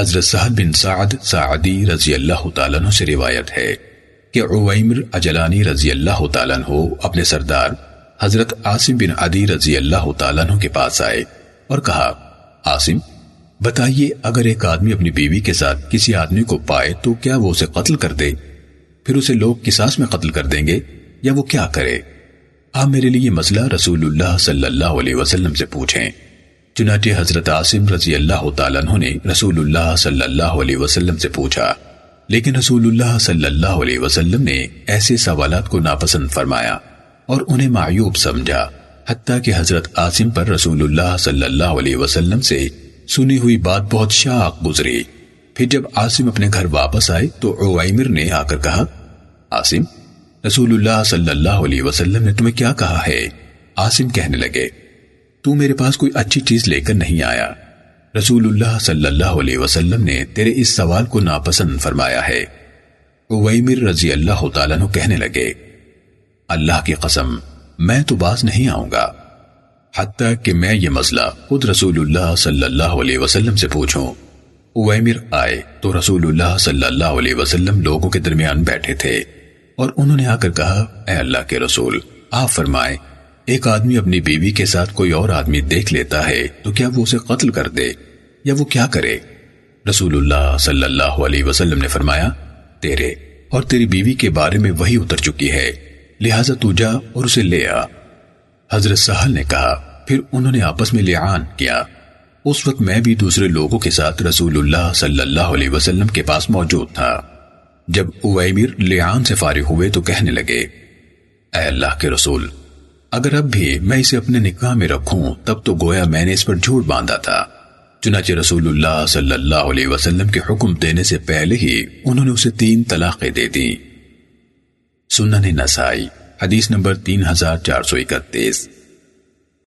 حضرت سہل بن سعد سعدی رضی اللہ تعالیٰ عنہ سے روایت ہے کہ عویمر اجلانی رضی اللہ تعالیٰ عنہ اپنے سردار حضرت عاصم بن عدی رضی اللہ تعالیٰ عنہ کے پاس آئے اور کہا، عاصم، بتائیے اگر ایک آدمی اپنی بیوی کے ساتھ کسی آدمی کو پائے تو کیا وہ اسے قتل کر دے؟ پھر اسے لوگ کساس میں قتل کر دیں گے یا وہ کیا کرے؟ آپ میرے لیے مسئلہ رسول اللہ صلی اللہ علیہ وسلم سے پوچھیں۔ چنانچہ حضرت عاصم رضی اللہ تعالیٰ عنہ نے رسول اللہ صلی اللہ علیہ وسلم سے پوچھا۔ لیکن رسول اللہ صلی اللہ علیہ وسلم نے ایسے سوالات کو ناپسند فرمایا اور انہیں معیوب سمجھا۔ حتیٰ کہ حضرت عاصم پر رسول اللہ صلی اللہ علیہ وسلم سے سنی ہوئی بات بہت شاق گزری۔ پھر جب عاصم اپنے گھر واپس آئے تو عویمر نے آ کر کہا، عاصم، رسول اللہ صلی اللہ علیہ وسلم نے تمہیں کیا کہا ہے؟ عاصم کہنے لگے تو میرے پاس کوئی اچھی چیز لے کر نہیں آیا۔ رسول اللہ صلی اللہ علیہ وسلم نے تیرے اس سوال کو ناپسند فرمایا ہے۔ ویمر رضی اللہ تعالیٰ نے کہنے لگے، اللہ کی قسم، میں تو باز نہیں آؤں گا۔ حتیٰ کہ میں یہ مسئلہ خود رسول اللہ صلی اللہ علیہ وسلم سے پوچھوں۔ ویمر آئے تو رسول اللہ صلی اللہ علیہ وسلم لوگوں کے درمیان بیٹھے تھے اور انہوں نے آ کر کہا، اے اللہ کے رسول، آپ فرمائے ایک آدمی اپنی بیوی کے ساتھ کوئی اور آدمی دیکھ لیتا ہے، تو کیا وہ اسے قتل کر دے؟ یا وہ کیا کرے؟ رسول اللہ صلی اللہ علیہ وسلم نے فرمایا، تیرے اور تیری بیوی کے بارے میں وہی اتر چکی ہے، لہٰذا تو جا اور اسے لے آ۔ حضرت سہل نے کہا، پھر انہوں نے آپس میں لعان کیا۔ اس وقت میں بھی دوسرے لوگوں کے ساتھ رسول اللہ صلی اللہ علیہ وسلم کے پاس موجود تھا۔ جب اویمر لعان سے فارغ ہوئے تو کہنے لگے، اے اللہ کے رسول اگر اب بھی میں اسے اپنے نکاح میں رکھوں، تب تو گویا میں نے اس پر جھوٹ باندھا تھا۔ چنانچہ رسول اللہ صلی اللہ علیہ وسلم کے حکم دینے سے پہلے ہی انہوں نے اسے تین طلاقیں دے دی سنن نسائی، حدیث نمبر تین ہزار چار سو اکتیس۔